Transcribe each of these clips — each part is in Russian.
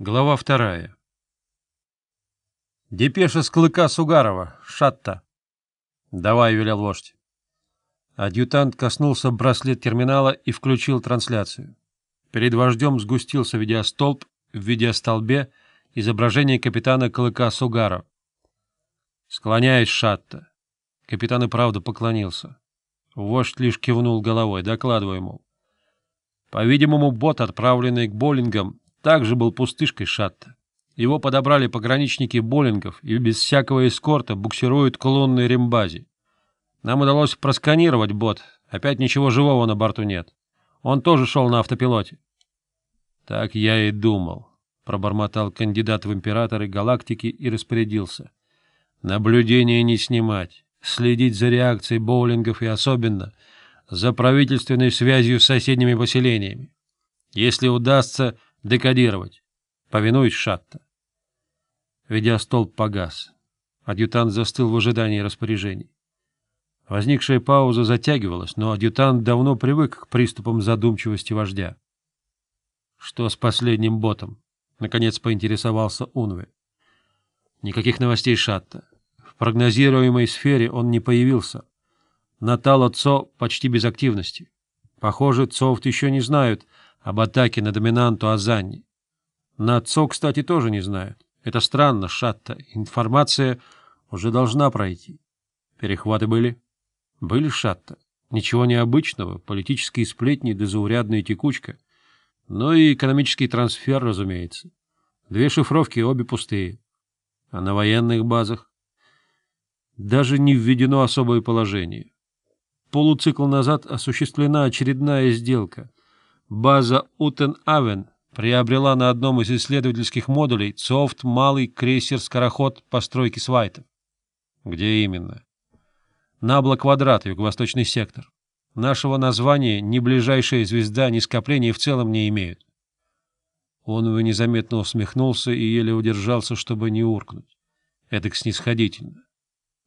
Глава вторая. «Депеша с клыка Сугарова! Шатта!» «Давай», — велел вождь. Адъютант коснулся браслет терминала и включил трансляцию. Перед вождем сгустился видеостолб, в видеостолбе изображение капитана клыка Сугарова. Склоняясь, Шатта!» Капитан и правда поклонился. Вождь лишь кивнул головой, докладывая, ему. По-видимому, бот, отправленный к Боллингам, также был пустышкой Шатта. Его подобрали пограничники Боллингов и без всякого эскорта буксируют колонны Римбази. Нам удалось просканировать бот, опять ничего живого на борту нет. Он тоже шел на автопилоте. — Так я и думал, — пробормотал кандидат в императоры галактики и распорядился. — Наблюдение не снимать, следить за реакцией боулингов и особенно за правительственной связью с соседними поселениями. Если удастся Декодировать. Повинуюсь Шатта. Ведя столб погас. Адъютант застыл в ожидании распоряжений. Возникшая пауза затягивалась, но адъютант давно привык к приступам задумчивости вождя. — Что с последним ботом? — наконец поинтересовался Унве. — Никаких новостей Шатта. В прогнозируемой сфере он не появился. Натало Цо почти без активности. Похоже, Цовт еще не знают — об атаке на доминанту Азани. На отцо, кстати, тоже не знают. Это странно, Шатта. Информация уже должна пройти. Перехваты были? Были, Шатта. Ничего необычного, политические сплетни да заурядная текучка. Ну и экономический трансфер, разумеется. Две шифровки, обе пустые. А на военных базах? Даже не введено особое положение. Полуцикл назад осуществлена очередная сделка — База Утен-Авен приобрела на одном из исследовательских модулей ЦОФТ «Малый крейсер-скороход» постройки Свайта. Где именно? Набло-квадрат, юго-восточный сектор. Нашего названия ни ближайшая звезда, ни скопление в целом не имеют. Он его незаметно усмехнулся и еле удержался, чтобы не уркнуть. Эдак снисходительно.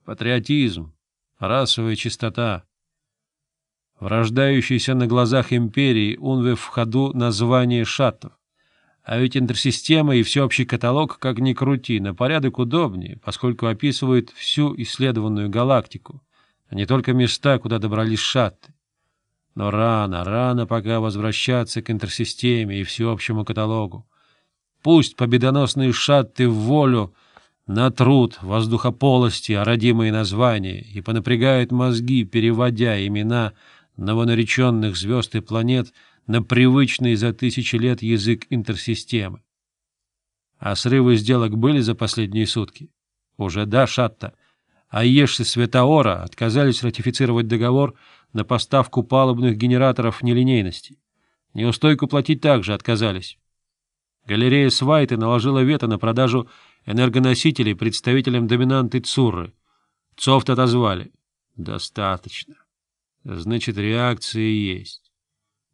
Патриотизм, расовая чистота. В на глазах империи Унве в ходу название шаттов. А ведь интерсистема и всеобщий каталог, как ни крути, на порядок удобнее, поскольку описывает всю исследованную галактику, а не только места, куда добрались шатты. Но рано, рано пока возвращаться к интерсистеме и всеобщему каталогу. Пусть победоносные шатты в волю на труд воздухополости, а родимые названия, и понапрягают мозги, переводя имена — новонареченных звезд и планет на привычный за тысячи лет язык интерсистемы. А срывы сделок были за последние сутки? Уже да, Шатта. А Еши Светаора отказались ратифицировать договор на поставку палубных генераторов нелинейности. Неустойку платить также отказались. Галерея Свайты наложила вето на продажу энергоносителей представителям доминанты Цурры. Цофт отозвали. Достаточно. Значит, реакция есть.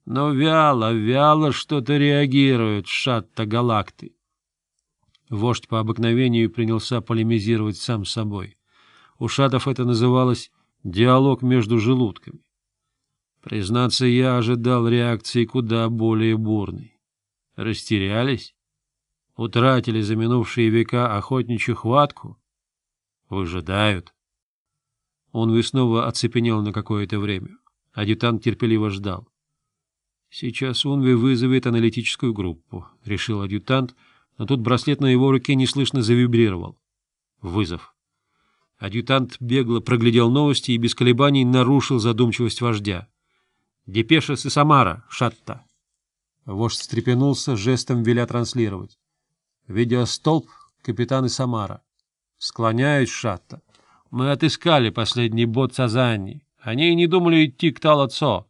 Но вяло, вяло что-то реагирует шатта-галакты. Вождь по обыкновению принялся полемизировать сам собой. У шатов это называлось «диалог между желудками». Признаться, я ожидал реакции куда более бурной. Растерялись? Утратили за минувшие века охотничью хватку? Выжидают. Он вы снова оцепенел на какое-то время. Адъютант терпеливо ждал. «Сейчас Унви вызовет аналитическую группу», — решил адъютант, но тут браслет на его руке неслышно завибрировал. «Вызов». Адъютант бегло проглядел новости и без колебаний нарушил задумчивость вождя. «Депеша с Шатта!» Вождь встрепенулся, жестом веля транслировать. «Видеостолб, капитан Исамара. Склоняюсь, Шатта. Мы отыскали последний бот Сазани. Они и не думали идти к Талацо.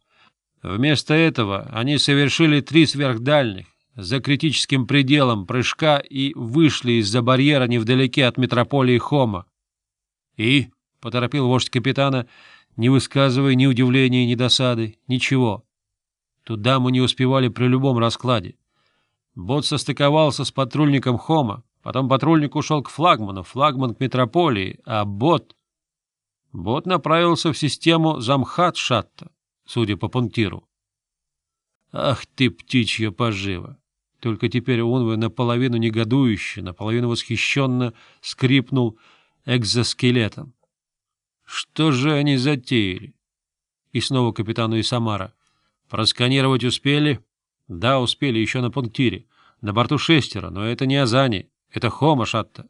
Вместо этого они совершили три сверхдальних, за критическим пределом прыжка и вышли из-за барьера невдалеке от метрополии Хома. — И? — поторопил вождь капитана, не высказывая ни удивления, ни досады, ничего. Туда мы не успевали при любом раскладе. Бот состыковался с патрульником Хома, Потом патрульник ушел к флагману, флагман к метрополии, а бот... Бот направился в систему Замхат-Шатта, судя по пунктиру. «Ах ты, птичья пожива!» Только теперь Унве наполовину негодующе, наполовину восхищенно скрипнул экзоскелетом. «Что же они затеяли?» И снова капитану Исамара. «Просканировать успели?» «Да, успели, еще на пунктире. На борту шестера, но это не Азани. Это Хома Шатта.